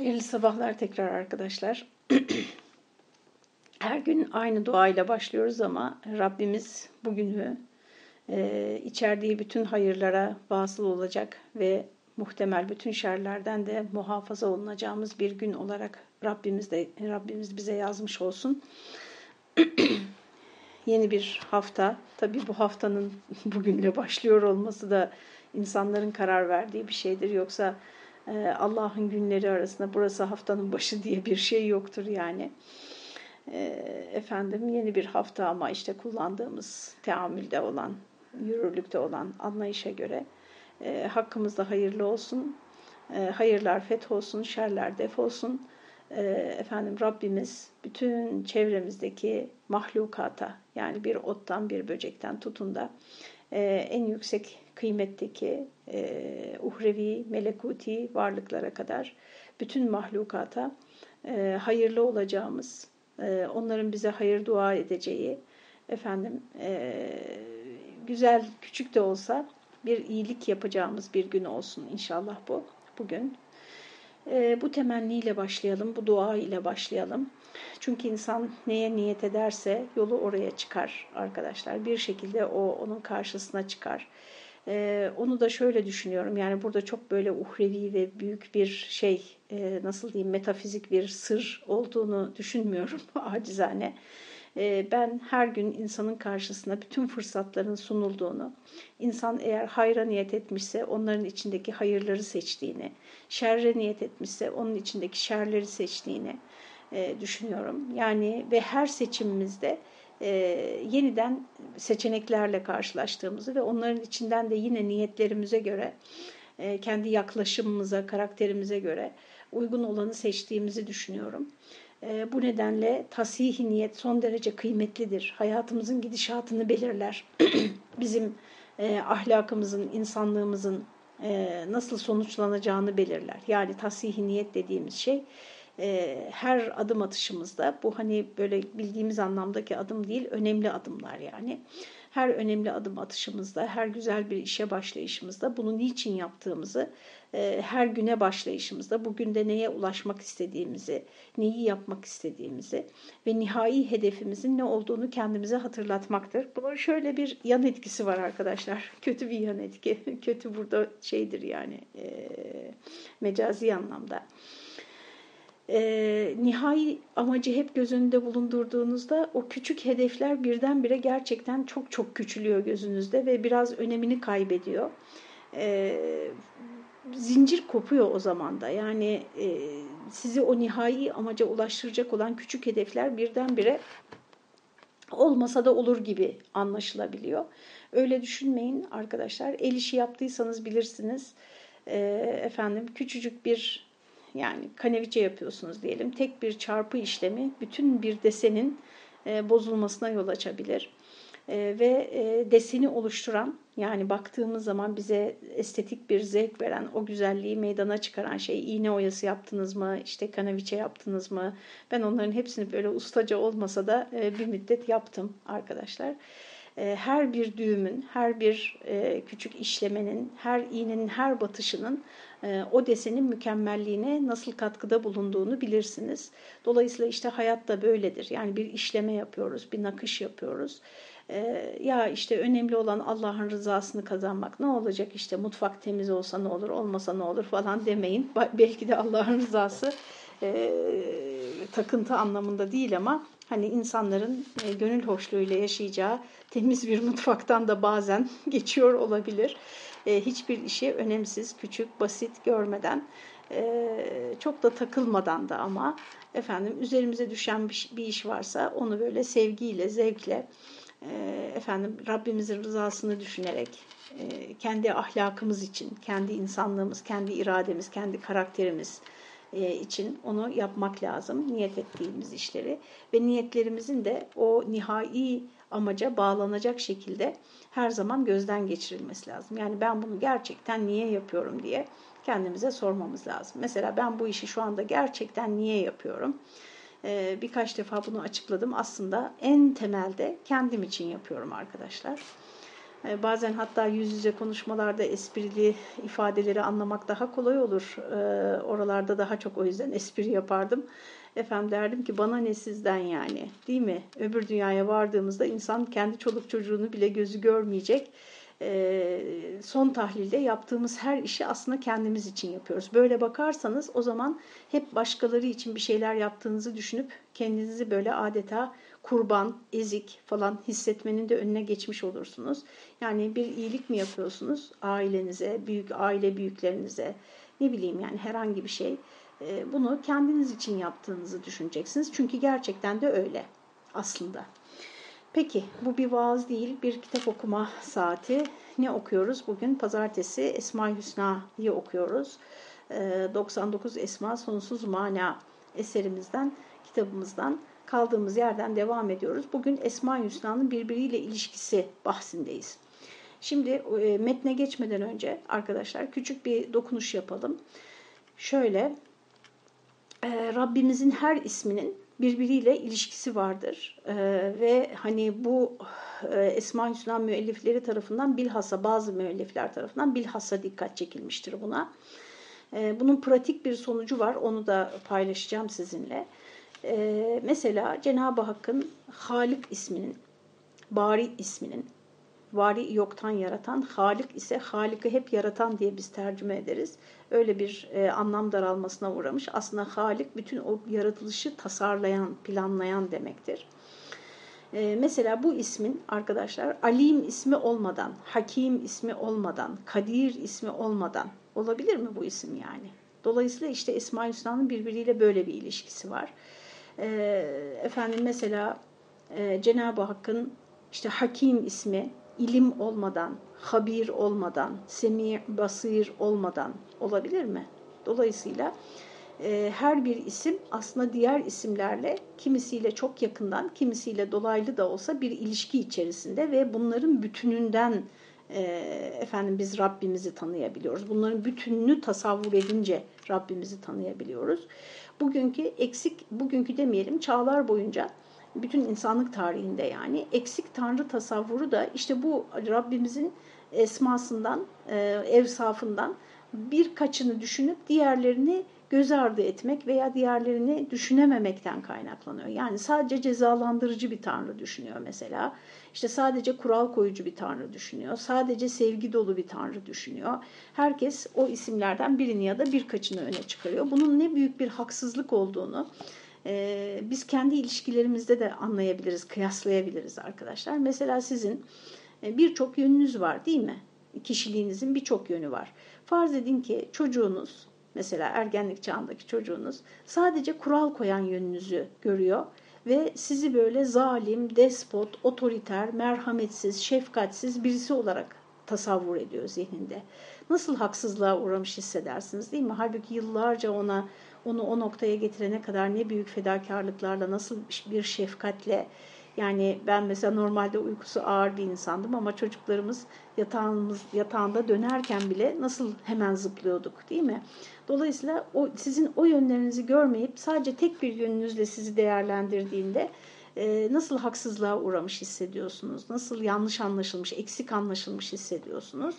Hayırlı sabahlar tekrar arkadaşlar. Her gün aynı duayla başlıyoruz ama Rabbimiz bugünü e, içerdiği bütün hayırlara vasıl olacak ve muhtemel bütün şerlerden de muhafaza olunacağımız bir gün olarak Rabbimiz de Rabbimiz bize yazmış olsun. Yeni bir hafta. Tabii bu haftanın bugünle başlıyor olması da insanların karar verdiği bir şeydir. Yoksa Allah'ın günleri arasında burası haftanın başı diye bir şey yoktur yani. E, efendim yeni bir hafta ama işte kullandığımız teamülde olan, yürürlükte olan anlayışa göre e, hakkımızda hayırlı olsun, hayırlar feth olsun, şerler def olsun. Efendim Rabbimiz bütün çevremizdeki mahlukata yani bir ottan bir böcekten tutun da en yüksek kıymetteki e, uhrevi, melekuti varlıklara kadar bütün mahlukata e, hayırlı olacağımız, e, onların bize hayır dua edeceği, efendim e, güzel küçük de olsa bir iyilik yapacağımız bir gün olsun inşallah bu bugün. E, bu temenniyle başlayalım, bu dua ile başlayalım. Çünkü insan neye niyet ederse yolu oraya çıkar arkadaşlar. Bir şekilde o onun karşısına çıkar. Ee, onu da şöyle düşünüyorum yani burada çok böyle uhrevi ve büyük bir şey e, nasıl diyeyim metafizik bir sır olduğunu düşünmüyorum acizane. Ee, ben her gün insanın karşısına bütün fırsatların sunulduğunu, insan eğer hayra niyet etmişse onların içindeki hayırları seçtiğini, şerre niyet etmişse onun içindeki şerleri seçtiğini e, düşünüyorum. Yani ve her seçimimizde e, yeniden seçeneklerle karşılaştığımızı ve onların içinden de yine niyetlerimize göre, e, kendi yaklaşımımıza, karakterimize göre uygun olanı seçtiğimizi düşünüyorum. E, bu nedenle tasih niyet son derece kıymetlidir. Hayatımızın gidişatını belirler. Bizim e, ahlakımızın, insanlığımızın e, nasıl sonuçlanacağını belirler. Yani tasih niyet dediğimiz şey e, her adım atışımızda bu hani böyle bildiğimiz anlamdaki adım değil önemli adımlar yani. Her önemli adım atışımızda, her güzel bir işe başlayışımızda bunu niçin yaptığımızı, e, her güne başlayışımızda bugün de neye ulaşmak istediğimizi, neyi yapmak istediğimizi ve nihai hedefimizin ne olduğunu kendimize hatırlatmaktır. Bunun şöyle bir yan etkisi var arkadaşlar. Kötü bir yan etki. Kötü burada şeydir yani e, mecazi anlamda e, nihai amacı hep göz önünde bulundurduğunuzda o küçük hedefler birdenbire gerçekten çok çok küçülüyor gözünüzde ve biraz önemini kaybediyor. E, zincir kopuyor o zaman da yani e, sizi o nihai amaca ulaştıracak olan küçük hedefler birdenbire olmasa da olur gibi anlaşılabiliyor. Öyle düşünmeyin arkadaşlar. El işi yaptıysanız bilirsiniz. E, efendim küçücük bir yani kaneviçe yapıyorsunuz diyelim. Tek bir çarpı işlemi bütün bir desenin e, bozulmasına yol açabilir. E, ve e, deseni oluşturan yani baktığımız zaman bize estetik bir zevk veren o güzelliği meydana çıkaran şey iğne oyası yaptınız mı işte kanaviçe yaptınız mı ben onların hepsini böyle ustaca olmasa da e, bir müddet yaptım arkadaşlar. Her bir düğümün, her bir küçük işlemenin, her iğnenin, her batışının o desenin mükemmelliğine nasıl katkıda bulunduğunu bilirsiniz. Dolayısıyla işte hayat da böyledir. Yani bir işleme yapıyoruz, bir nakış yapıyoruz. Ya işte önemli olan Allah'ın rızasını kazanmak. Ne olacak işte mutfak temiz olsa ne olur, olmasa ne olur falan demeyin. Belki de Allah'ın rızası takıntı anlamında değil ama hani insanların e, gönül hoşluğuyla yaşayacağı temiz bir mutfaktan da bazen geçiyor olabilir. E, hiçbir işi önemsiz, küçük, basit görmeden, e, çok da takılmadan da ama efendim üzerimize düşen bir, bir iş varsa onu böyle sevgiyle, zevkle, e, efendim Rabbimizin rızasını düşünerek, e, kendi ahlakımız için, kendi insanlığımız, kendi irademiz, kendi karakterimiz, e, için onu yapmak lazım. Niyet ettiğimiz işleri ve niyetlerimizin de o nihai amaca bağlanacak şekilde her zaman gözden geçirilmesi lazım. Yani ben bunu gerçekten niye yapıyorum diye kendimize sormamız lazım. Mesela ben bu işi şu anda gerçekten niye yapıyorum? Ee, birkaç defa bunu açıkladım. Aslında en temelde kendim için yapıyorum arkadaşlar. E, bazen hatta yüz yüze konuşmalarda esprili ifadeleri anlamak daha kolay olur. E, oralarda daha çok o yüzden espri yapardım. Efendim derdim ki bana ne sizden yani değil mi? Öbür dünyaya vardığımızda insan kendi çoluk çocuğunu bile gözü görmeyecek. Son tahlilde yaptığımız her işi aslında kendimiz için yapıyoruz. Böyle bakarsanız o zaman hep başkaları için bir şeyler yaptığınızı düşünüp kendinizi böyle adeta kurban, ezik falan hissetmenin de önüne geçmiş olursunuz. Yani bir iyilik mi yapıyorsunuz ailenize, büyük aile büyüklerinize, ne bileyim yani herhangi bir şey. Bunu kendiniz için yaptığınızı düşüneceksiniz. Çünkü gerçekten de öyle aslında. Peki bu bir vaaz değil, bir kitap okuma saati. Ne okuyoruz? Bugün pazartesi Esma-i Hüsna'yı okuyoruz. 99 e, Esma Sonsuz Mana eserimizden, kitabımızdan kaldığımız yerden devam ediyoruz. Bugün Esma-i Hüsna'nın birbiriyle ilişkisi bahsindeyiz. Şimdi e, metne geçmeden önce arkadaşlar küçük bir dokunuş yapalım. Şöyle, e, Rabbimizin her isminin birbiriyle ilişkisi vardır. E, ve hani bu e, Esma-i Hüsna müellifleri tarafından bilhassa bazı müellifler tarafından bilhassa dikkat çekilmiştir buna. E, bunun pratik bir sonucu var. Onu da paylaşacağım sizinle. Ee, mesela Cenab-ı Hakk'ın Halik isminin, Bari isminin, Bari yoktan yaratan, Halik ise Halik'i hep yaratan diye biz tercüme ederiz. Öyle bir e, anlam daralmasına uğramış. Aslında Halik bütün o yaratılışı tasarlayan, planlayan demektir. E, mesela bu ismin arkadaşlar Alim ismi olmadan, Hakim ismi olmadan, Kadir ismi olmadan olabilir mi bu isim yani? Dolayısıyla işte İsmail Hüsna'nın birbiriyle böyle bir ilişkisi var e, efendim mesela e, Cenab-ı Hakk'ın işte Hakim ismi ilim olmadan, habir olmadan, semi, basir olmadan olabilir mi? Dolayısıyla e, her bir isim aslında diğer isimlerle kimisiyle çok yakından, kimisiyle dolaylı da olsa bir ilişki içerisinde ve bunların bütününden e, efendim biz Rabbimizi tanıyabiliyoruz. Bunların bütününü tasavvur edince Rabbimizi tanıyabiliyoruz bugünkü eksik, bugünkü demeyelim çağlar boyunca bütün insanlık tarihinde yani eksik tanrı tasavvuru da işte bu Rabbimizin esmasından, e, evsafından birkaçını düşünüp diğerlerini göz ardı etmek veya diğerlerini düşünememekten kaynaklanıyor. Yani sadece cezalandırıcı bir tanrı düşünüyor mesela. İşte sadece kural koyucu bir tanrı düşünüyor. Sadece sevgi dolu bir tanrı düşünüyor. Herkes o isimlerden birini ya da birkaçını öne çıkarıyor. Bunun ne büyük bir haksızlık olduğunu e, biz kendi ilişkilerimizde de anlayabiliriz, kıyaslayabiliriz arkadaşlar. Mesela sizin e, birçok yönünüz var değil mi? Kişiliğinizin birçok yönü var. Farz edin ki çocuğunuz mesela ergenlik çağındaki çocuğunuz sadece kural koyan yönünüzü görüyor ve sizi böyle zalim, despot, otoriter, merhametsiz, şefkatsiz birisi olarak tasavvur ediyor zihninde. Nasıl haksızlığa uğramış hissedersiniz değil mi? Halbuki yıllarca ona onu o noktaya getirene kadar ne büyük fedakarlıklarla, nasıl bir şefkatle yani ben mesela normalde uykusu ağır bir insandım ama çocuklarımız yatağımız yatağında dönerken bile nasıl hemen zıplıyorduk değil mi? Dolayısıyla o sizin o yönlerinizi görmeyip sadece tek bir yönünüzle sizi değerlendirdiğinde e, nasıl haksızlığa uğramış hissediyorsunuz? Nasıl yanlış anlaşılmış, eksik anlaşılmış hissediyorsunuz?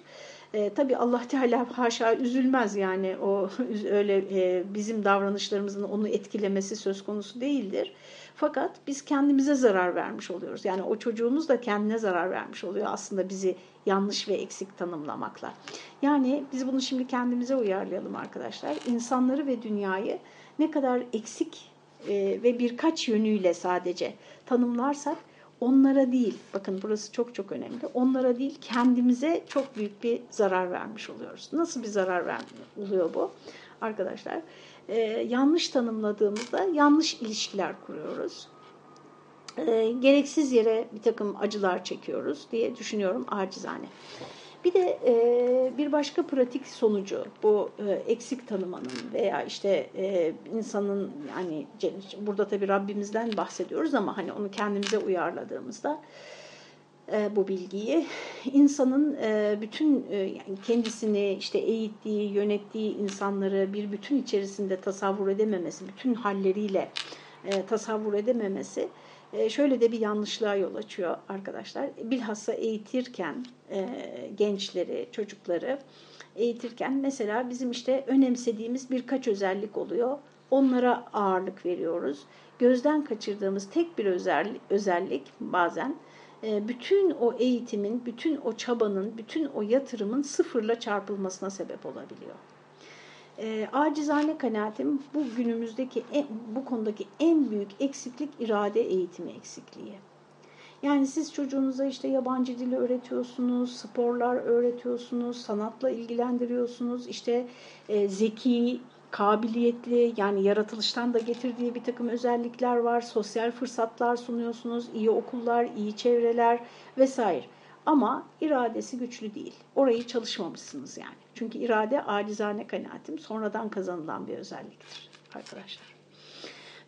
E, tabii Allah Teala haşa üzülmez yani o öyle e, bizim davranışlarımızın onu etkilemesi söz konusu değildir. Fakat biz kendimize zarar vermiş oluyoruz. Yani o çocuğumuz da kendine zarar vermiş oluyor aslında bizi yanlış ve eksik tanımlamakla. Yani biz bunu şimdi kendimize uyarlayalım arkadaşlar. İnsanları ve dünyayı ne kadar eksik e, ve birkaç yönüyle sadece tanımlarsak onlara değil, bakın burası çok çok önemli, onlara değil kendimize çok büyük bir zarar vermiş oluyoruz. Nasıl bir zarar vermiyor oluyor bu arkadaşlar? Ee, yanlış tanımladığımızda yanlış ilişkiler kuruyoruz. Ee, gereksiz yere bir takım acılar çekiyoruz diye düşünüyorum acizane. Bir de e, bir başka pratik sonucu bu e, eksik tanımanın veya işte e, insanın yani burada tabii Rabbimizden bahsediyoruz ama hani onu kendimize uyarladığımızda e, bu bilgiyi insanın e, bütün e, yani kendisini işte eğittiği, yönettiği insanları bir bütün içerisinde tasavvur edememesi, bütün halleriyle e, tasavvur edememesi şöyle de bir yanlışlığa yol açıyor arkadaşlar. Bilhassa eğitirken e, gençleri, çocukları eğitirken mesela bizim işte önemsediğimiz birkaç özellik oluyor. Onlara ağırlık veriyoruz. Gözden kaçırdığımız tek bir özellik, özellik bazen e, bütün o eğitimin, bütün o çabanın, bütün o yatırımın sıfırla çarpılmasına sebep olabiliyor. E, acizane kanaatim bu günümüzdeki en, bu konudaki en büyük eksiklik irade eğitimi eksikliği. Yani siz çocuğunuza işte yabancı dili öğretiyorsunuz, sporlar öğretiyorsunuz, sanatla ilgilendiriyorsunuz, işte e, zeki, kabiliyetli yani yaratılıştan da getirdiği bir takım özellikler var. Sosyal fırsatlar sunuyorsunuz, iyi okullar, iyi çevreler vesaire. Ama iradesi güçlü değil. Orayı çalışmamışsınız yani. Çünkü irade acizane kanaatim sonradan kazanılan bir özelliktir arkadaşlar.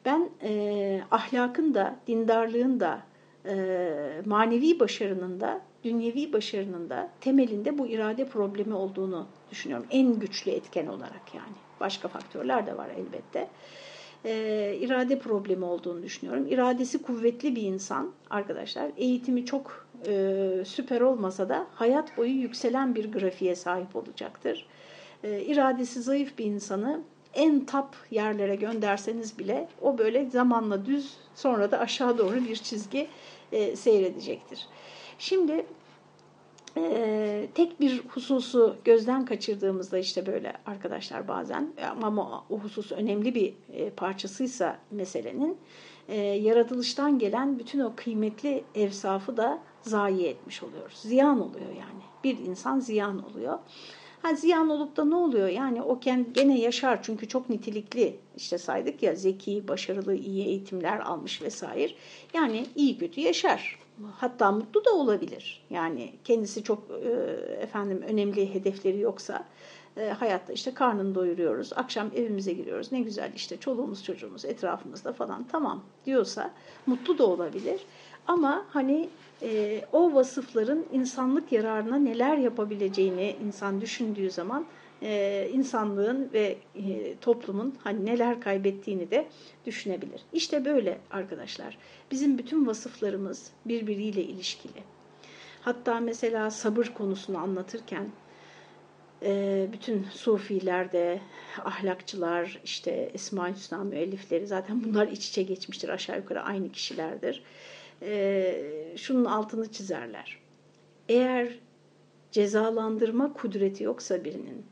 Ben e, ahlakın da, dindarlığın da, e, manevi başarının da, dünyevi başarının da temelinde bu irade problemi olduğunu düşünüyorum. En güçlü etken olarak yani. Başka faktörler de var elbette. E, irade problemi olduğunu düşünüyorum. İradesi kuvvetli bir insan arkadaşlar. Eğitimi çok e, süper olmasa da hayat boyu yükselen bir grafiğe sahip olacaktır. E, iradesi zayıf bir insanı en tap yerlere gönderseniz bile o böyle zamanla düz sonra da aşağı doğru bir çizgi e, seyredecektir. Şimdi e, tek bir hususu gözden kaçırdığımızda işte böyle arkadaşlar bazen ama o husus önemli bir e, parçasıysa meselenin e, yaratılıştan gelen bütün o kıymetli evsafı da zayi etmiş oluyoruz. Ziyan oluyor yani. Bir insan ziyan oluyor. Ha ziyan olup da ne oluyor? Yani o gene yaşar çünkü çok nitelikli işte saydık ya zeki, başarılı, iyi eğitimler almış vesaire. Yani iyi kötü yaşar. Hatta mutlu da olabilir. Yani kendisi çok e, efendim önemli hedefleri yoksa e, hayatta işte karnını doyuruyoruz. Akşam evimize giriyoruz. Ne güzel işte çoluğumuz çocuğumuz etrafımızda falan tamam diyorsa mutlu da olabilir. Ama hani e, o vasıfların insanlık yararına neler yapabileceğini insan düşündüğü zaman e, insanlığın ve e, toplumun hani neler kaybettiğini de düşünebilir. İşte böyle arkadaşlar. Bizim bütün vasıflarımız birbiriyle ilişkili. Hatta mesela sabır konusunu anlatırken bütün sufilerde, ahlakçılar, işte Esma-i Hüsna müellifleri zaten bunlar iç içe geçmiştir. Aşağı yukarı aynı kişilerdir şunun altını çizerler. Eğer cezalandırma kudreti yoksa birinin,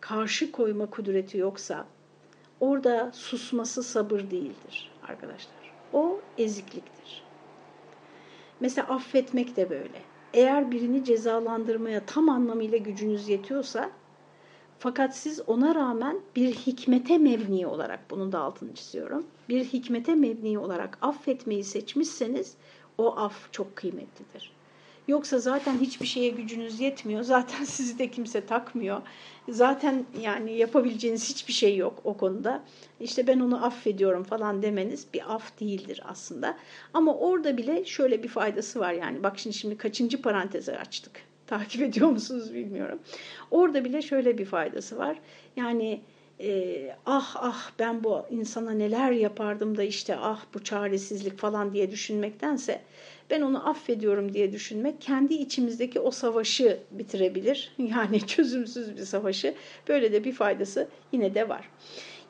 karşı koyma kudreti yoksa orada susması sabır değildir arkadaşlar. O ezikliktir. Mesela affetmek de böyle. Eğer birini cezalandırmaya tam anlamıyla gücünüz yetiyorsa fakat siz ona rağmen bir hikmete mebni olarak, bunun da altını çiziyorum, bir hikmete mebni olarak affetmeyi seçmişseniz o af çok kıymetlidir. Yoksa zaten hiçbir şeye gücünüz yetmiyor. Zaten sizi de kimse takmıyor. Zaten yani yapabileceğiniz hiçbir şey yok o konuda. İşte ben onu affediyorum falan demeniz bir af değildir aslında. Ama orada bile şöyle bir faydası var yani. Bak şimdi şimdi kaçıncı parantezi açtık. Takip ediyor musunuz bilmiyorum. Orada bile şöyle bir faydası var. Yani e, ah ah ben bu insana neler yapardım da işte ah bu çaresizlik falan diye düşünmektense ben onu affediyorum diye düşünmek kendi içimizdeki o savaşı bitirebilir. Yani çözümsüz bir savaşı. Böyle de bir faydası yine de var.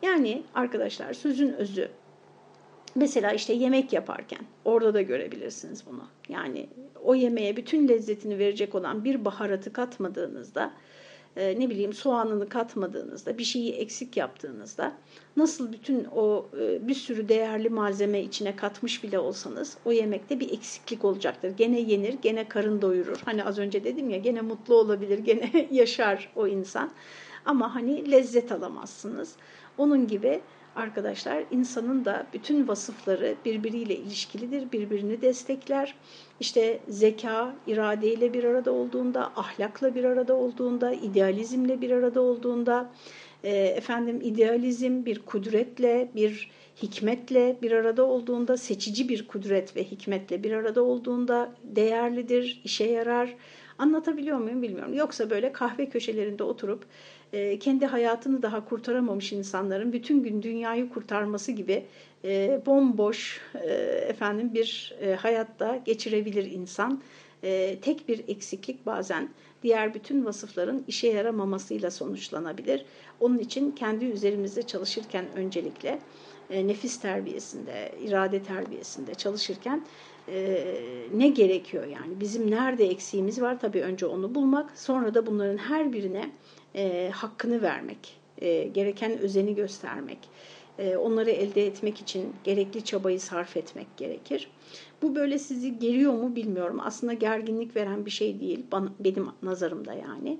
Yani arkadaşlar sözün özü Mesela işte yemek yaparken orada da görebilirsiniz bunu. Yani o yemeğe bütün lezzetini verecek olan bir baharatı katmadığınızda e, ne bileyim soğanını katmadığınızda, bir şeyi eksik yaptığınızda nasıl bütün o e, bir sürü değerli malzeme içine katmış bile olsanız o yemekte bir eksiklik olacaktır. Gene yenir, gene karın doyurur. Hani az önce dedim ya gene mutlu olabilir, gene yaşar o insan. Ama hani lezzet alamazsınız. Onun gibi arkadaşlar insanın da bütün vasıfları birbiriyle ilişkilidir, birbirini destekler. İşte zeka, iradeyle bir arada olduğunda, ahlakla bir arada olduğunda, idealizmle bir arada olduğunda, e, efendim idealizm bir kudretle, bir hikmetle bir arada olduğunda, seçici bir kudret ve hikmetle bir arada olduğunda değerlidir, işe yarar. Anlatabiliyor muyum bilmiyorum. Yoksa böyle kahve köşelerinde oturup e, kendi hayatını daha kurtaramamış insanların bütün gün dünyayı kurtarması gibi e, bomboş e, efendim bir hayatta geçirebilir insan. Tek bir eksiklik bazen diğer bütün vasıfların işe yaramamasıyla sonuçlanabilir. Onun için kendi üzerimizde çalışırken öncelikle nefis terbiyesinde, irade terbiyesinde çalışırken ne gerekiyor yani? Bizim nerede eksiğimiz var? Tabii önce onu bulmak, sonra da bunların her birine e, hakkını vermek, e, gereken özeni göstermek, e, onları elde etmek için gerekli çabayı sarf etmek gerekir. Bu böyle sizi geriyor mu bilmiyorum. Aslında gerginlik veren bir şey değil bana, benim nazarımda yani.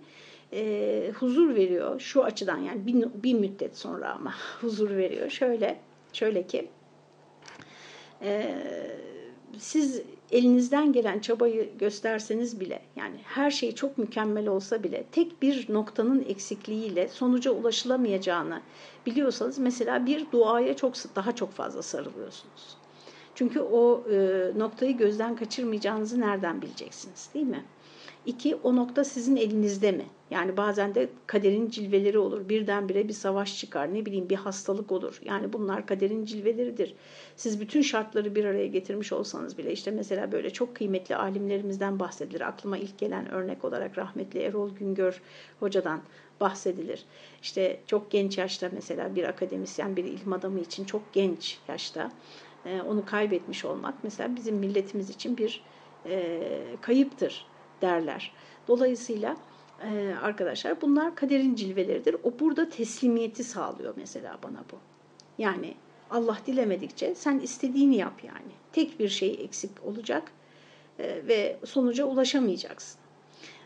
E, huzur veriyor şu açıdan yani bir, bir müddet sonra ama huzur veriyor. Şöyle, şöyle ki e, siz elinizden gelen çabayı gösterseniz bile yani her şey çok mükemmel olsa bile tek bir noktanın eksikliğiyle sonuca ulaşılamayacağını biliyorsanız mesela bir duaya çok daha çok fazla sarılıyorsunuz. Çünkü o e, noktayı gözden kaçırmayacağınızı nereden bileceksiniz değil mi? İki, o nokta sizin elinizde mi? Yani bazen de kaderin cilveleri olur. Birdenbire bir savaş çıkar, ne bileyim bir hastalık olur. Yani bunlar kaderin cilveleridir. Siz bütün şartları bir araya getirmiş olsanız bile işte mesela böyle çok kıymetli alimlerimizden bahsedilir. Aklıma ilk gelen örnek olarak rahmetli Erol Güngör hocadan bahsedilir. İşte çok genç yaşta mesela bir akademisyen, bir ilim adamı için çok genç yaşta e, onu kaybetmiş olmak mesela bizim milletimiz için bir e, kayıptır derler. Dolayısıyla e, arkadaşlar bunlar kaderin cilveleridir. O burada teslimiyeti sağlıyor mesela bana bu. Yani Allah dilemedikçe sen istediğini yap yani. Tek bir şey eksik olacak e, ve sonuca ulaşamayacaksın.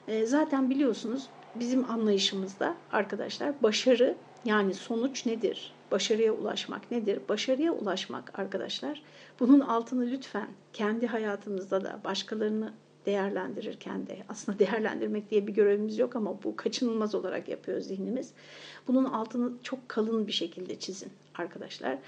E, zaten biliyorsunuz bizim anlayışımızda arkadaşlar başarı yani sonuç nedir? Başarıya ulaşmak nedir? Başarıya ulaşmak arkadaşlar bunun altını lütfen kendi hayatımızda da başkalarını değerlendirirken de aslında değerlendirmek diye bir görevimiz yok ama bu kaçınılmaz olarak yapıyor zihnimiz. Bunun altını çok kalın bir şekilde çizin arkadaşlar.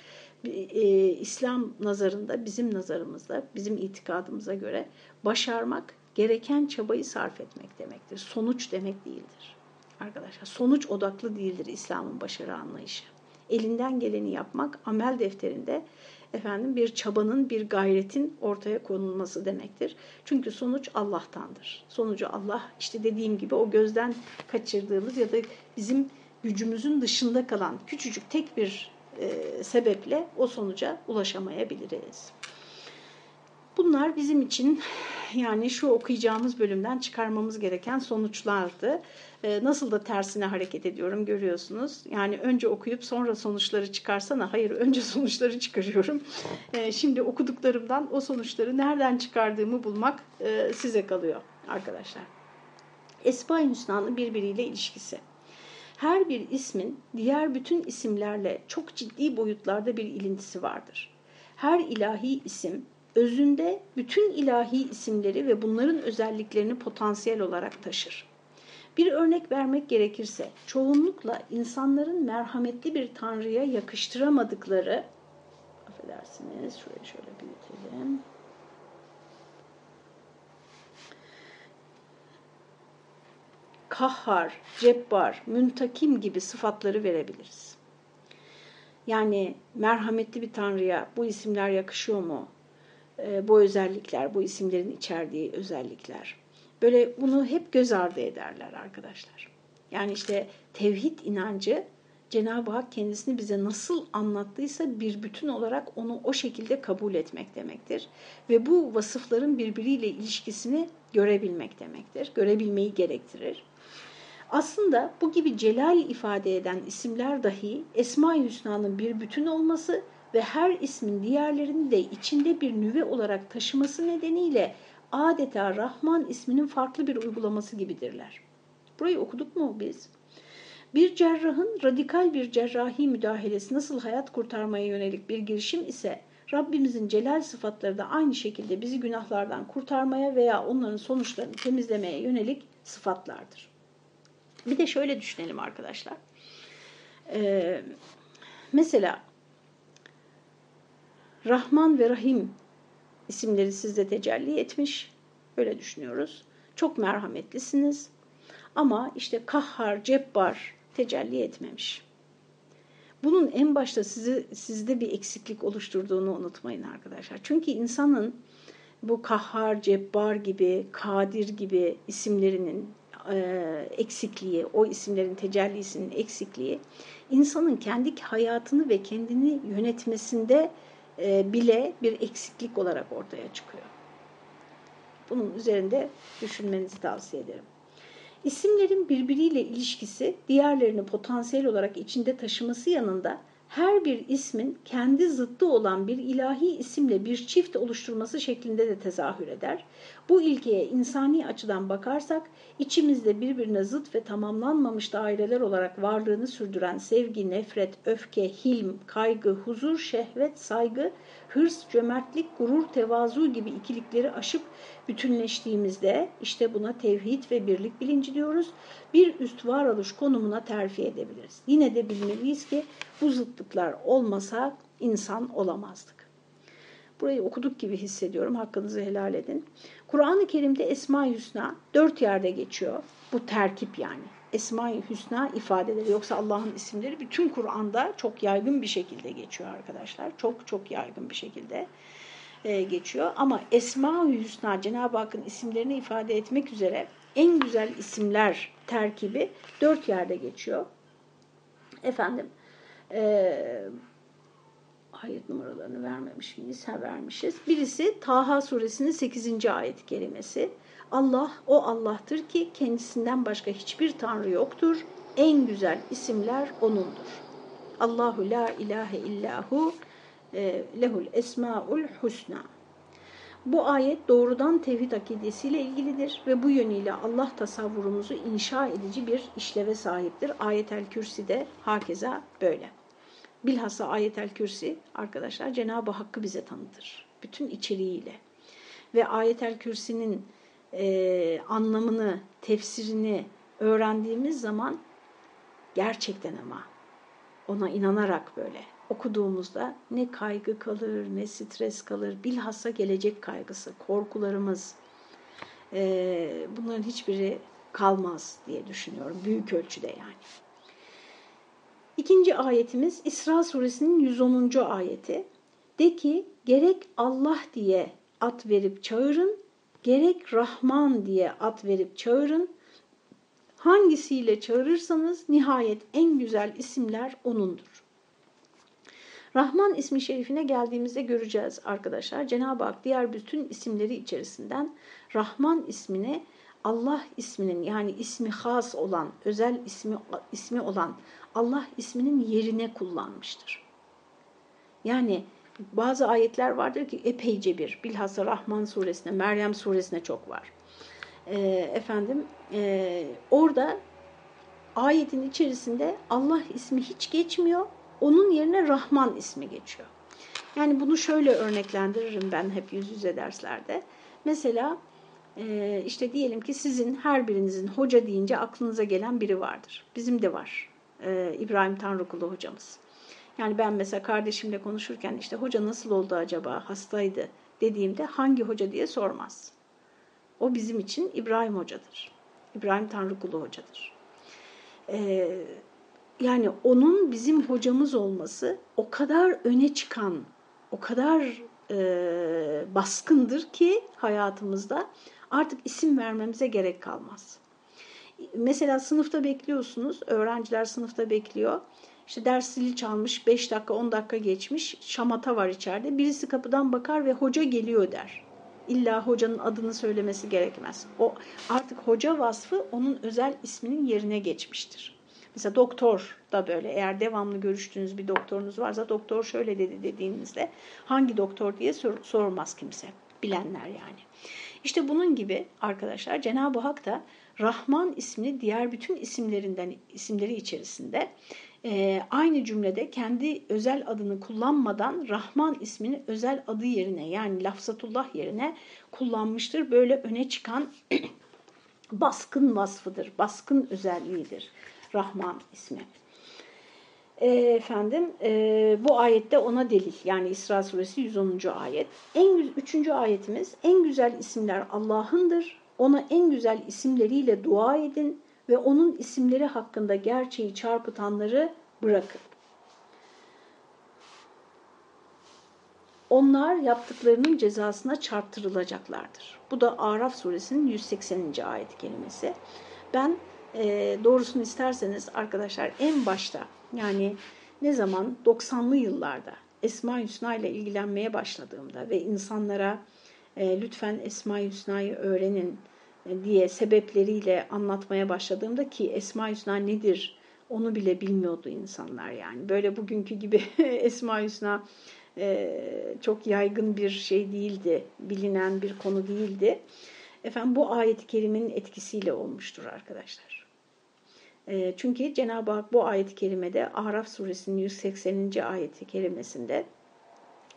E, İslam nazarında, bizim nazarımızda, bizim itikadımıza göre başarmak gereken çabayı sarf etmek demektir. Sonuç demek değildir. Arkadaşlar sonuç odaklı değildir İslam'ın başarı anlayışı. Elinden geleni yapmak amel defterinde efendim bir çabanın, bir gayretin ortaya konulması demektir. Çünkü sonuç Allah'tandır. Sonucu Allah işte dediğim gibi o gözden kaçırdığımız ya da bizim gücümüzün dışında kalan küçücük tek bir e, sebeple o sonuca ulaşamayabiliriz. Bunlar bizim için yani şu okuyacağımız bölümden çıkarmamız gereken sonuçlardı. Ee, nasıl da tersine hareket ediyorum görüyorsunuz. Yani önce okuyup sonra sonuçları çıkarsana. Hayır önce sonuçları çıkarıyorum. Ee, şimdi okuduklarımdan o sonuçları nereden çıkardığımı bulmak e, size kalıyor arkadaşlar. Esma-i Hüsna'nın birbiriyle ilişkisi. Her bir ismin diğer bütün isimlerle çok ciddi boyutlarda bir ilintisi vardır. Her ilahi isim özünde bütün ilahi isimleri ve bunların özelliklerini potansiyel olarak taşır. Bir örnek vermek gerekirse çoğunlukla insanların merhametli bir tanrıya yakıştıramadıkları affedersiniz şurayı şöyle büyütelim. kahhar, cebbar, müntakim gibi sıfatları verebiliriz. Yani merhametli bir tanrıya bu isimler yakışıyor mu? E, bu özellikler, bu isimlerin içerdiği özellikler. Böyle bunu hep göz ardı ederler arkadaşlar. Yani işte tevhid inancı Cenab-ı Hak kendisini bize nasıl anlattıysa bir bütün olarak onu o şekilde kabul etmek demektir. Ve bu vasıfların birbiriyle ilişkisini görebilmek demektir. Görebilmeyi gerektirir. Aslında bu gibi celal ifade eden isimler dahi Esma-i Hüsna'nın bir bütün olması ve her ismin diğerlerini de içinde bir nüve olarak taşıması nedeniyle adeta Rahman isminin farklı bir uygulaması gibidirler. Burayı okuduk mu biz? Bir cerrahın radikal bir cerrahi müdahalesi nasıl hayat kurtarmaya yönelik bir girişim ise Rabbimizin celal sıfatları da aynı şekilde bizi günahlardan kurtarmaya veya onların sonuçlarını temizlemeye yönelik sıfatlardır. Bir de şöyle düşünelim arkadaşlar. Ee, mesela Rahman ve Rahim isimleri sizde tecelli etmiş. Öyle düşünüyoruz. Çok merhametlisiniz. Ama işte kahhar, cebbar tecelli etmemiş. Bunun en başta sizi, sizde bir eksiklik oluşturduğunu unutmayın arkadaşlar. Çünkü insanın bu kahhar, cebbar gibi, kadir gibi isimlerinin e, eksikliği, o isimlerin tecellisinin eksikliği insanın kendi hayatını ve kendini yönetmesinde e, bile bir eksiklik olarak ortaya çıkıyor. Bunun üzerinde düşünmenizi tavsiye ederim. İsimlerin birbiriyle ilişkisi diğerlerini potansiyel olarak içinde taşıması yanında her bir ismin kendi zıttı olan bir ilahi isimle bir çift oluşturması şeklinde de tezahür eder. Bu ilkeye insani açıdan bakarsak içimizde birbirine zıt ve tamamlanmamış daireler olarak varlığını sürdüren sevgi, nefret, öfke, hilm, kaygı, huzur, şehvet, saygı, hırs, cömertlik, gurur, tevazu gibi ikilikleri aşıp bütünleştiğimizde işte buna tevhid ve birlik bilinci diyoruz. Bir üst varoluş konumuna terfi edebiliriz. Yine de bilmeliyiz ki bu zıtlıklar olmasa insan olamazdık. Burayı okuduk gibi hissediyorum. Hakkınızı helal edin. Kur'an-ı Kerim'de Esma-i Hüsna dört yerde geçiyor. Bu terkip yani. Esma-i Hüsna ifadeleri yoksa Allah'ın isimleri bütün Kur'an'da çok yaygın bir şekilde geçiyor arkadaşlar. Çok çok yaygın bir şekilde e, geçiyor. Ama Esma-i Hüsna Cenab-ı Hakk'ın isimlerini ifade etmek üzere en güzel isimler terkibi dört yerde geçiyor. Efendim e, ayet numaralarını vermemiş miyiz? Ha vermişiz. Birisi Taha suresinin 8. ayet kelimesi. Allah o Allah'tır ki kendisinden başka hiçbir tanrı yoktur. En güzel isimler O'nundur. Allahu la ilahe illahu e, lehul esmaul husna. Bu ayet doğrudan tevhid akidesiyle ilgilidir ve bu yönüyle Allah tasavvurumuzu inşa edici bir işleve sahiptir. Ayetel Kürsi de hakeza böyle. Bilhassa ayetel kürsi arkadaşlar Cenab-ı Hakk'ı bize tanıtır. Bütün içeriğiyle. Ve ayetel kürsinin e, anlamını, tefsirini öğrendiğimiz zaman gerçekten ama ona inanarak böyle okuduğumuzda ne kaygı kalır, ne stres kalır, bilhassa gelecek kaygısı, korkularımız, e, bunların hiçbiri kalmaz diye düşünüyorum büyük ölçüde yani. İkinci ayetimiz İsra suresinin 110. ayeti. De ki gerek Allah diye at verip çağırın, gerek Rahman diye at verip çağırın. Hangisiyle çağırırsanız nihayet en güzel isimler O'nundur. Rahman ismi şerifine geldiğimizde göreceğiz arkadaşlar. Cenab-ı Hak diğer bütün isimleri içerisinden Rahman ismini Allah isminin yani ismi has olan, özel ismi, ismi olan Allah isminin yerine kullanmıştır. Yani bazı ayetler vardır ki epeyce bir, bilhassa Rahman suresine, Meryem suresine çok var. E, efendim e, orada ayetin içerisinde Allah ismi hiç geçmiyor, onun yerine Rahman ismi geçiyor. Yani bunu şöyle örneklendiririm ben hep yüz yüze derslerde. Mesela e, işte diyelim ki sizin her birinizin hoca deyince aklınıza gelen biri vardır. Bizim de var e, İbrahim Tanrıkulu hocamız. Yani ben mesela kardeşimle konuşurken işte hoca nasıl oldu acaba hastaydı dediğimde hangi hoca diye sormaz. O bizim için İbrahim hocadır. İbrahim Tanrıkulu hocadır. Ee, yani onun bizim hocamız olması o kadar öne çıkan, o kadar e, baskındır ki hayatımızda artık isim vermemize gerek kalmaz. Mesela sınıfta bekliyorsunuz, öğrenciler sınıfta bekliyor. İşte ders zili çalmış, 5 dakika 10 dakika geçmiş, şamata var içeride. Birisi kapıdan bakar ve hoca geliyor der. İlla hocanın adını söylemesi gerekmez. O artık hoca vasfı onun özel isminin yerine geçmiştir. Mesela doktor da böyle eğer devamlı görüştüğünüz bir doktorunuz varsa doktor şöyle dedi dediğinizde hangi doktor diye sor, sormaz kimse. Bilenler yani. İşte bunun gibi arkadaşlar Cenab-ı Hak da Rahman ismini diğer bütün isimlerinden isimleri içerisinde e, aynı cümlede kendi özel adını kullanmadan Rahman ismini özel adı yerine yani lafzatullah yerine kullanmıştır. Böyle öne çıkan baskın vasfıdır, baskın özelliğidir Rahman ismi. E, efendim e, bu ayette ona delil yani İsra suresi 110. ayet. En üçüncü ayetimiz en güzel isimler Allah'ındır ona en güzel isimleriyle dua edin ve onun isimleri hakkında gerçeği çarpıtanları bırakın. Onlar yaptıklarının cezasına çarptırılacaklardır. Bu da Araf suresinin 180. ayet kelimesi. Ben e, doğrusunu isterseniz arkadaşlar en başta yani ne zaman 90'lı yıllarda Esma Hüsna ile ilgilenmeye başladığımda ve insanlara e, lütfen Esma Hüsna'yı öğrenin e, diye sebepleriyle anlatmaya başladığımda ki Esma Hüsna nedir onu bile bilmiyordu insanlar yani. Böyle bugünkü gibi Esma Hüsna e, çok yaygın bir şey değildi, bilinen bir konu değildi. Efendim bu ayet-i kerimenin etkisiyle olmuştur arkadaşlar. E, çünkü Cenab-ı Hak bu ayet-i kerimede Araf suresinin 180. ayet-i kerimesinde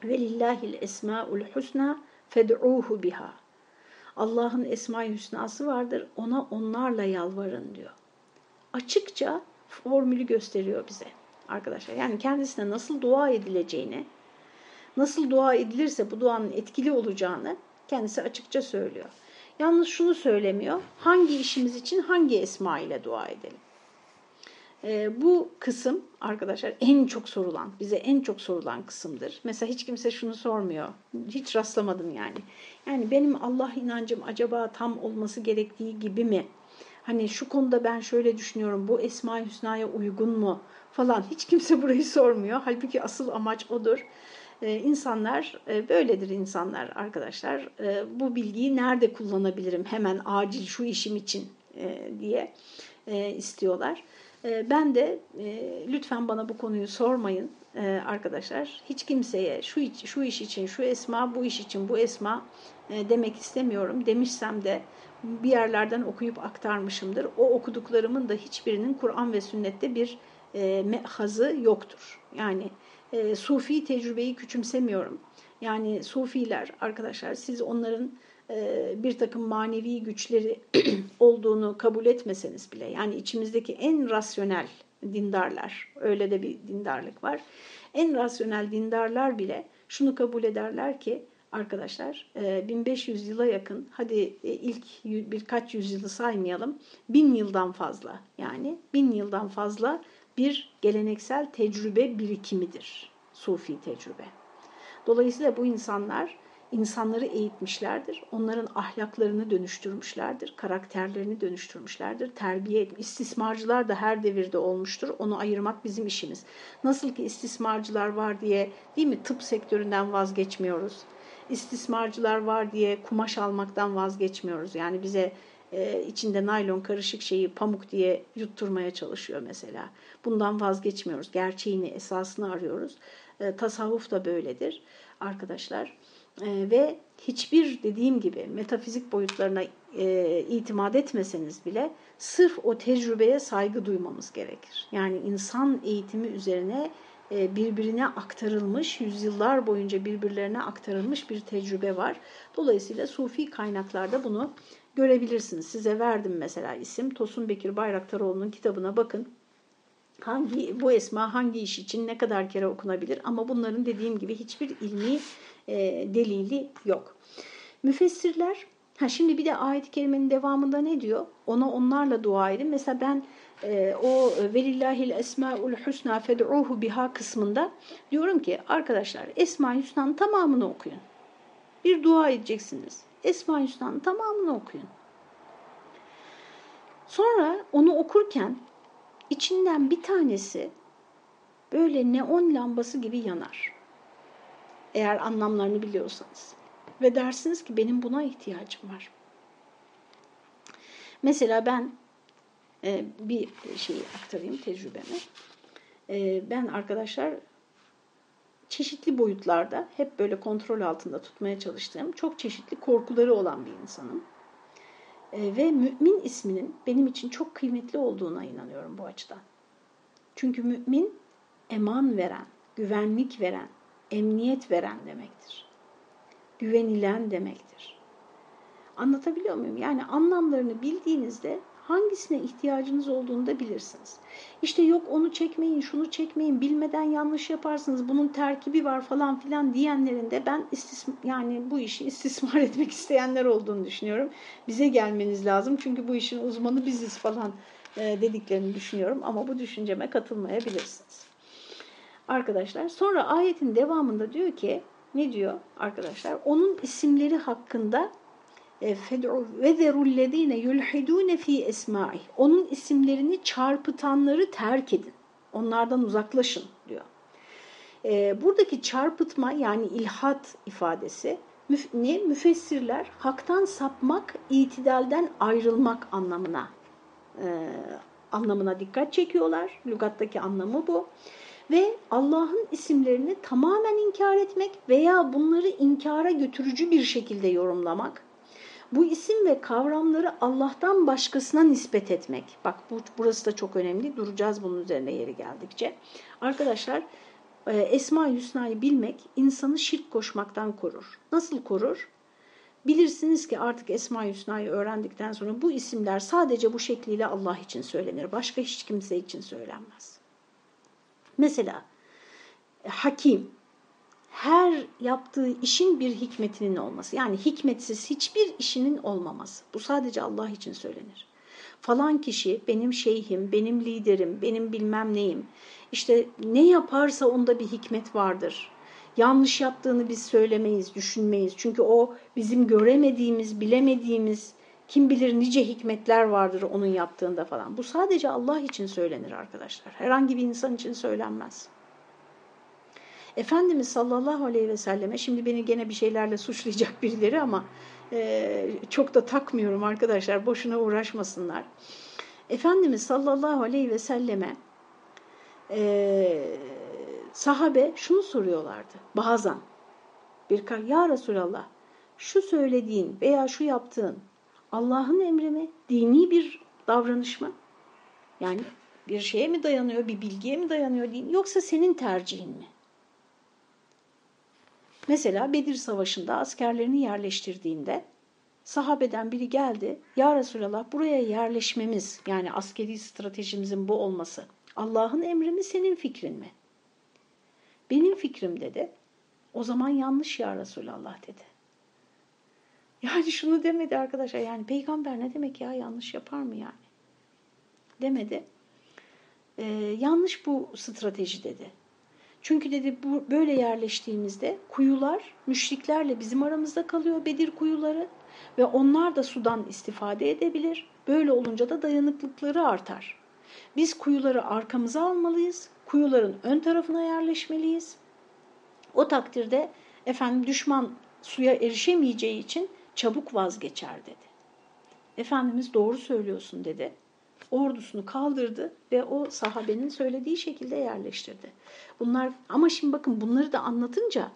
velillahil esmaul husna fed'uhu biha. Allah'ın esma-i hüsnası vardır. Ona onlarla yalvarın diyor. Açıkça formülü gösteriyor bize arkadaşlar. Yani kendisine nasıl dua edileceğini, nasıl dua edilirse bu duanın etkili olacağını kendisi açıkça söylüyor. Yalnız şunu söylemiyor. Hangi işimiz için hangi esma ile dua edelim? E, bu kısım arkadaşlar en çok sorulan, bize en çok sorulan kısımdır. Mesela hiç kimse şunu sormuyor. Hiç rastlamadım yani. Yani benim Allah inancım acaba tam olması gerektiği gibi mi? Hani şu konuda ben şöyle düşünüyorum. Bu Esma-i Hüsna'ya uygun mu? Falan. Hiç kimse burayı sormuyor. Halbuki asıl amaç odur. Ee, insanlar, e, böyledir insanlar arkadaşlar. E, bu bilgiyi nerede kullanabilirim hemen acil şu işim için e, diye e, istiyorlar. E, ben de e, lütfen bana bu konuyu sormayın e, arkadaşlar. Hiç kimseye şu, şu iş için şu esma, bu iş için bu esma e, demek istemiyorum. Demişsem de bir yerlerden okuyup aktarmışımdır. O okuduklarımın da hiçbirinin Kur'an ve sünnette bir mehazı yoktur. Yani sufi tecrübeyi küçümsemiyorum. Yani sufiler arkadaşlar siz onların bir takım manevi güçleri olduğunu kabul etmeseniz bile yani içimizdeki en rasyonel dindarlar öyle de bir dindarlık var. En rasyonel dindarlar bile şunu kabul ederler ki arkadaşlar 1500 e, yıla yakın hadi ilk birkaç yüzyılı saymayalım bin yıldan fazla yani bin yıldan fazla bir geleneksel tecrübe birikimidir sufi tecrübe. Dolayısıyla bu insanlar insanları eğitmişlerdir. Onların ahlaklarını dönüştürmüşlerdir, karakterlerini dönüştürmüşlerdir, terbiye etmiş. İstismarcılar da her devirde olmuştur. Onu ayırmak bizim işimiz. Nasıl ki istismarcılar var diye değil mi tıp sektöründen vazgeçmiyoruz. İstismarcılar var diye kumaş almaktan vazgeçmiyoruz. Yani bize e, içinde naylon karışık şeyi pamuk diye yutturmaya çalışıyor mesela. Bundan vazgeçmiyoruz. Gerçeğini, esasını arıyoruz. E, tasavvuf da böyledir arkadaşlar. E, ve hiçbir dediğim gibi metafizik boyutlarına e, itimat etmeseniz bile sırf o tecrübeye saygı duymamız gerekir. Yani insan eğitimi üzerine e, birbirine aktarılmış, yüzyıllar boyunca birbirlerine aktarılmış bir tecrübe var. Dolayısıyla sufi kaynaklarda bunu görebilirsiniz. Size verdim mesela isim Tosun Bekir Bayraktaroğlu'nun kitabına bakın hangi bu esma hangi iş için ne kadar kere okunabilir ama bunların dediğim gibi hiçbir ilmi e, delili yok. Müfessirler ha şimdi bir de ayet-i kerimenin devamında ne diyor? Ona onlarla dua edin. Mesela ben e, o velillahil esmaul husna fed'uhu biha kısmında diyorum ki arkadaşlar Esma-i Hüsna'nın tamamını okuyun. Bir dua edeceksiniz. Esma-i Hüsna'nın tamamını okuyun. Sonra onu okurken İçinden bir tanesi böyle neon lambası gibi yanar. Eğer anlamlarını biliyorsanız. Ve dersiniz ki benim buna ihtiyacım var. Mesela ben e, bir şeyi aktarayım tecrübemi. E, ben arkadaşlar çeşitli boyutlarda hep böyle kontrol altında tutmaya çalıştığım çok çeşitli korkuları olan bir insanım. E, ve mümin isminin benim için çok kıymetli olduğuna inanıyorum bu açıdan. Çünkü mümin eman veren, güvenlik veren, emniyet veren demektir. Güvenilen demektir. Anlatabiliyor muyum? Yani anlamlarını bildiğinizde hangisine ihtiyacınız olduğunu da bilirsiniz. İşte yok onu çekmeyin, şunu çekmeyin, bilmeden yanlış yaparsınız, bunun terkibi var falan filan diyenlerin de ben istism yani bu işi istismar etmek isteyenler olduğunu düşünüyorum. Bize gelmeniz lazım çünkü bu işin uzmanı biziz falan e, dediklerini düşünüyorum ama bu düşünceme katılmayabilirsiniz. Arkadaşlar sonra ayetin devamında diyor ki ne diyor arkadaşlar? Onun isimleri hakkında ve zerullezine yulhidune fi esma'i. Onun isimlerini çarpıtanları terk edin. Onlardan uzaklaşın diyor. E, buradaki çarpıtma yani ilhat ifadesi ne? Müfessirler haktan sapmak, itidalden ayrılmak anlamına e, anlamına dikkat çekiyorlar. Lügattaki anlamı bu. Ve Allah'ın isimlerini tamamen inkar etmek veya bunları inkara götürücü bir şekilde yorumlamak. Bu isim ve kavramları Allah'tan başkasına nispet etmek. Bak bu, burası da çok önemli. Duracağız bunun üzerine yeri geldikçe. Arkadaşlar e, Esma-i Hüsna'yı bilmek insanı şirk koşmaktan korur. Nasıl korur? Bilirsiniz ki artık Esma-i Hüsna'yı öğrendikten sonra bu isimler sadece bu şekliyle Allah için söylenir. Başka hiç kimse için söylenmez. Mesela hakim, her yaptığı işin bir hikmetinin olması. Yani hikmetsiz hiçbir işinin olmaması. Bu sadece Allah için söylenir. Falan kişi benim şeyhim, benim liderim, benim bilmem neyim. İşte ne yaparsa onda bir hikmet vardır. Yanlış yaptığını biz söylemeyiz, düşünmeyiz. Çünkü o bizim göremediğimiz, bilemediğimiz, kim bilir nice hikmetler vardır onun yaptığında falan. Bu sadece Allah için söylenir arkadaşlar. Herhangi bir insan için söylenmez. Efendimiz sallallahu aleyhi ve selleme, şimdi beni gene bir şeylerle suçlayacak birileri ama e, çok da takmıyorum arkadaşlar, boşuna uğraşmasınlar. Efendimiz sallallahu aleyhi ve selleme e, sahabe şunu soruyorlardı bazen. Bir ya Resulallah şu söylediğin veya şu yaptığın Allah'ın emri mi? Dini bir davranış mı? Yani bir şeye mi dayanıyor, bir bilgiye mi dayanıyor din yoksa senin tercihin mi? Mesela Bedir Savaşı'nda askerlerini yerleştirdiğinde sahabeden biri geldi. Ya Resulallah buraya yerleşmemiz yani askeri stratejimizin bu olması Allah'ın emri mi senin fikrin mi? Benim fikrim dedi. O zaman yanlış ya Resulallah dedi. Yani şunu demedi arkadaşlar yani peygamber ne demek ya yanlış yapar mı yani? Demedi. Ee, yanlış bu strateji dedi. Çünkü dedi bu böyle yerleştiğimizde kuyular müşriklerle bizim aramızda kalıyor Bedir kuyuları ve onlar da sudan istifade edebilir. Böyle olunca da dayanıklıkları artar. Biz kuyuları arkamıza almalıyız. Kuyuların ön tarafına yerleşmeliyiz. O takdirde efendim düşman suya erişemeyeceği için çabuk vazgeçer dedi. Efendimiz doğru söylüyorsun dedi. Ordusunu kaldırdı ve o sahabenin söylediği şekilde yerleştirdi. Bunlar ama şimdi bakın bunları da anlatınca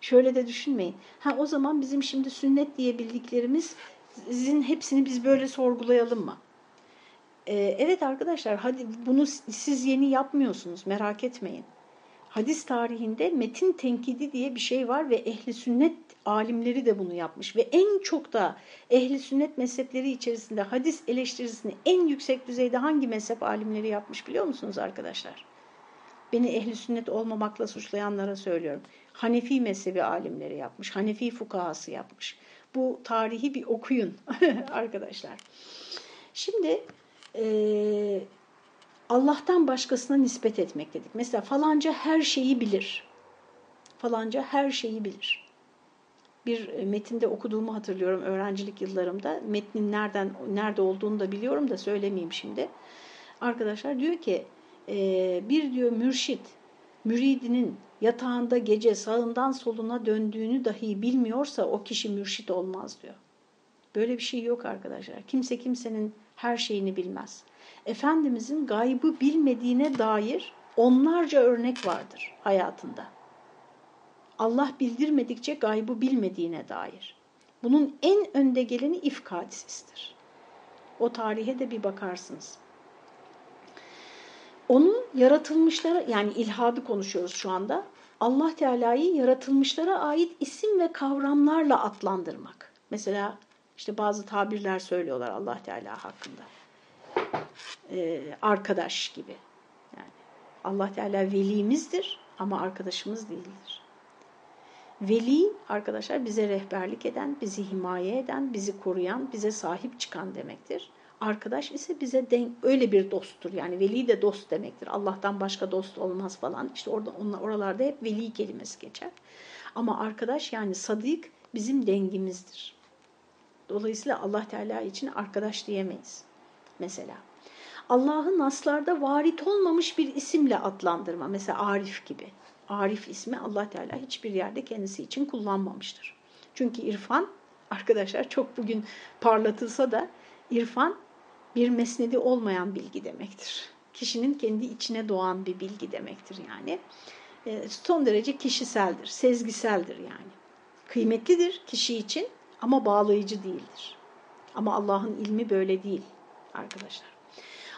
şöyle de düşünmeyin. Ha o zaman bizim şimdi sünnet diye bildiklerimizin hepsini biz böyle sorgulayalım mı? Ee, evet arkadaşlar hadi bunu siz yeni yapmıyorsunuz merak etmeyin. Hadis tarihinde metin tenkidi diye bir şey var ve ehli sünnet alimleri de bunu yapmış ve en çok da ehli sünnet mezhepleri içerisinde hadis eleştirisini en yüksek düzeyde hangi mezhep alimleri yapmış biliyor musunuz arkadaşlar? Beni ehli sünnet olmamakla suçlayanlara söylüyorum. Hanefi mezhebi alimleri yapmış, Hanefi fukahası yapmış. Bu tarihi bir okuyun arkadaşlar. Şimdi e, Allah'tan başkasına nispet etmek dedik. Mesela falanca her şeyi bilir. Falanca her şeyi bilir. Bir metinde okuduğumu hatırlıyorum öğrencilik yıllarımda. Metnin nereden nerede olduğunu da biliyorum da söylemeyeyim şimdi. Arkadaşlar diyor ki e, bir diyor mürşit müridinin yatağında gece sağından soluna döndüğünü dahi bilmiyorsa o kişi mürşit olmaz diyor. Böyle bir şey yok arkadaşlar. Kimse kimsenin her şeyini bilmez. Efendimizin gaybı bilmediğine dair onlarca örnek vardır hayatında. Allah bildirmedikçe gaybı bilmediğine dair. Bunun en önde geleni ifk hadisesidir. O tarihe de bir bakarsınız. Onu yaratılmışlara yani ilhadı konuşuyoruz şu anda. Allah Teala'yı yaratılmışlara ait isim ve kavramlarla adlandırmak. Mesela işte bazı tabirler söylüyorlar Allah Teala hakkında. Ee, arkadaş gibi. Yani Allah Teala velimizdir ama arkadaşımız değildir. Veli arkadaşlar bize rehberlik eden, bizi himaye eden, bizi koruyan, bize sahip çıkan demektir. Arkadaş ise bize denk, öyle bir dosttur. Yani veli de dost demektir. Allah'tan başka dost olmaz falan. İşte orada onlar, oralarda hep veli kelimesi geçer. Ama arkadaş yani sadık bizim dengimizdir. Dolayısıyla Allah Teala için arkadaş diyemeyiz. Mesela Allah'ı naslarda varit olmamış bir isimle adlandırma. Mesela Arif gibi. Arif ismi Allah Teala hiçbir yerde kendisi için kullanmamıştır. Çünkü irfan arkadaşlar çok bugün parlatılsa da irfan bir mesnedi olmayan bilgi demektir. Kişinin kendi içine doğan bir bilgi demektir yani. E, son derece kişiseldir, sezgiseldir yani. Kıymetlidir kişi için ama bağlayıcı değildir. Ama Allah'ın ilmi böyle değil arkadaşlar.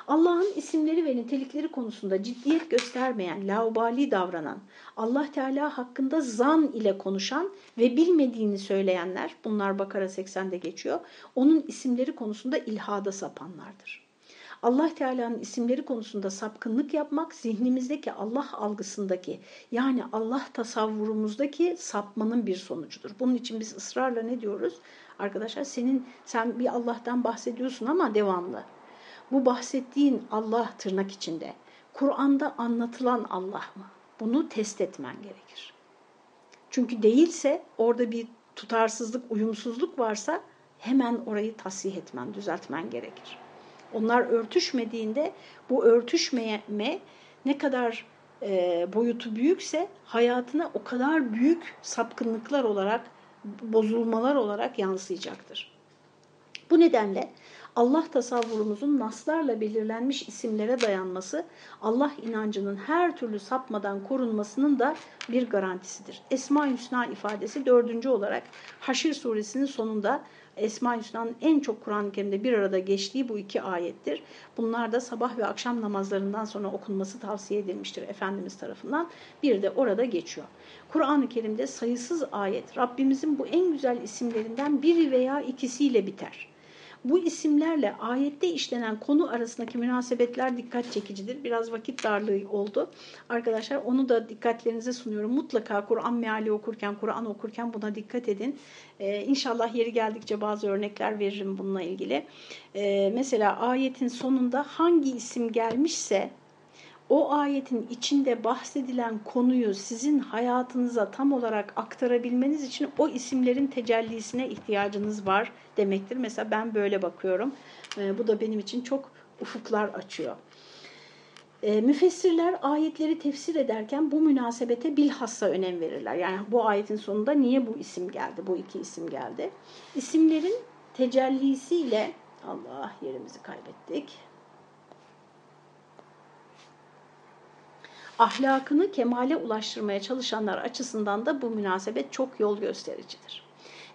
Allah'ın isimleri ve nitelikleri konusunda ciddiyet göstermeyen, laubali davranan, Allah Teala hakkında zan ile konuşan ve bilmediğini söyleyenler, bunlar Bakara 80'de geçiyor, onun isimleri konusunda ilhada sapanlardır. Allah Teala'nın isimleri konusunda sapkınlık yapmak zihnimizdeki Allah algısındaki yani Allah tasavvurumuzdaki sapmanın bir sonucudur. Bunun için biz ısrarla ne diyoruz? Arkadaşlar senin sen bir Allah'tan bahsediyorsun ama devamlı bu bahsettiğin Allah tırnak içinde Kur'an'da anlatılan Allah mı? Bunu test etmen gerekir. Çünkü değilse orada bir tutarsızlık, uyumsuzluk varsa hemen orayı tasih etmen, düzeltmen gerekir. Onlar örtüşmediğinde bu örtüşmeye ne kadar e, boyutu büyükse hayatına o kadar büyük sapkınlıklar olarak, bozulmalar olarak yansıyacaktır. Bu nedenle Allah tasavvurumuzun naslarla belirlenmiş isimlere dayanması, Allah inancının her türlü sapmadan korunmasının da bir garantisidir. Esma-i Hüsna ifadesi dördüncü olarak Haşir suresinin sonunda Esma-i Hüsna'nın en çok Kur'an-ı Kerim'de bir arada geçtiği bu iki ayettir. Bunlar da sabah ve akşam namazlarından sonra okunması tavsiye edilmiştir Efendimiz tarafından. Bir de orada geçiyor. Kur'an-ı Kerim'de sayısız ayet Rabbimizin bu en güzel isimlerinden biri veya ikisiyle biter bu isimlerle ayette işlenen konu arasındaki münasebetler dikkat çekicidir. Biraz vakit darlığı oldu. Arkadaşlar onu da dikkatlerinize sunuyorum. Mutlaka Kur'an meali okurken, Kur'an okurken buna dikkat edin. Ee, inşallah yeri geldikçe bazı örnekler veririm bununla ilgili. Ee, mesela ayetin sonunda hangi isim gelmişse o ayetin içinde bahsedilen konuyu sizin hayatınıza tam olarak aktarabilmeniz için o isimlerin tecellisine ihtiyacınız var demektir. Mesela ben böyle bakıyorum. E, bu da benim için çok ufuklar açıyor. E, müfessirler ayetleri tefsir ederken bu münasebete bilhassa önem verirler. Yani bu ayetin sonunda niye bu isim geldi, bu iki isim geldi? İsimlerin tecellisiyle, Allah yerimizi kaybettik. Ahlakını kemale ulaştırmaya çalışanlar açısından da bu münasebet çok yol göstericidir.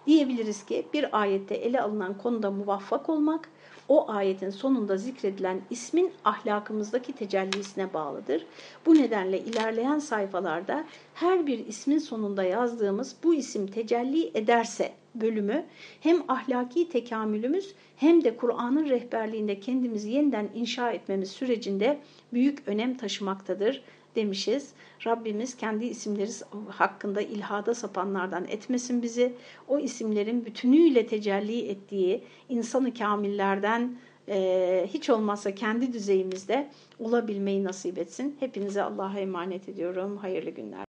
Diyebiliriz ki bir ayette ele alınan konuda muvaffak olmak, o ayetin sonunda zikredilen ismin ahlakımızdaki tecellisine bağlıdır. Bu nedenle ilerleyen sayfalarda her bir ismin sonunda yazdığımız bu isim tecelli ederse bölümü hem ahlaki tekamülümüz hem de Kur'an'ın rehberliğinde kendimizi yeniden inşa etmemiz sürecinde büyük önem taşımaktadır demişiz. Rabbimiz kendi isimleri hakkında ilhada sapanlardan etmesin bizi. O isimlerin bütünüyle tecelli ettiği insanı kamillerden e, hiç olmazsa kendi düzeyimizde olabilmeyi nasip etsin. Hepinize Allah'a emanet ediyorum. Hayırlı günler.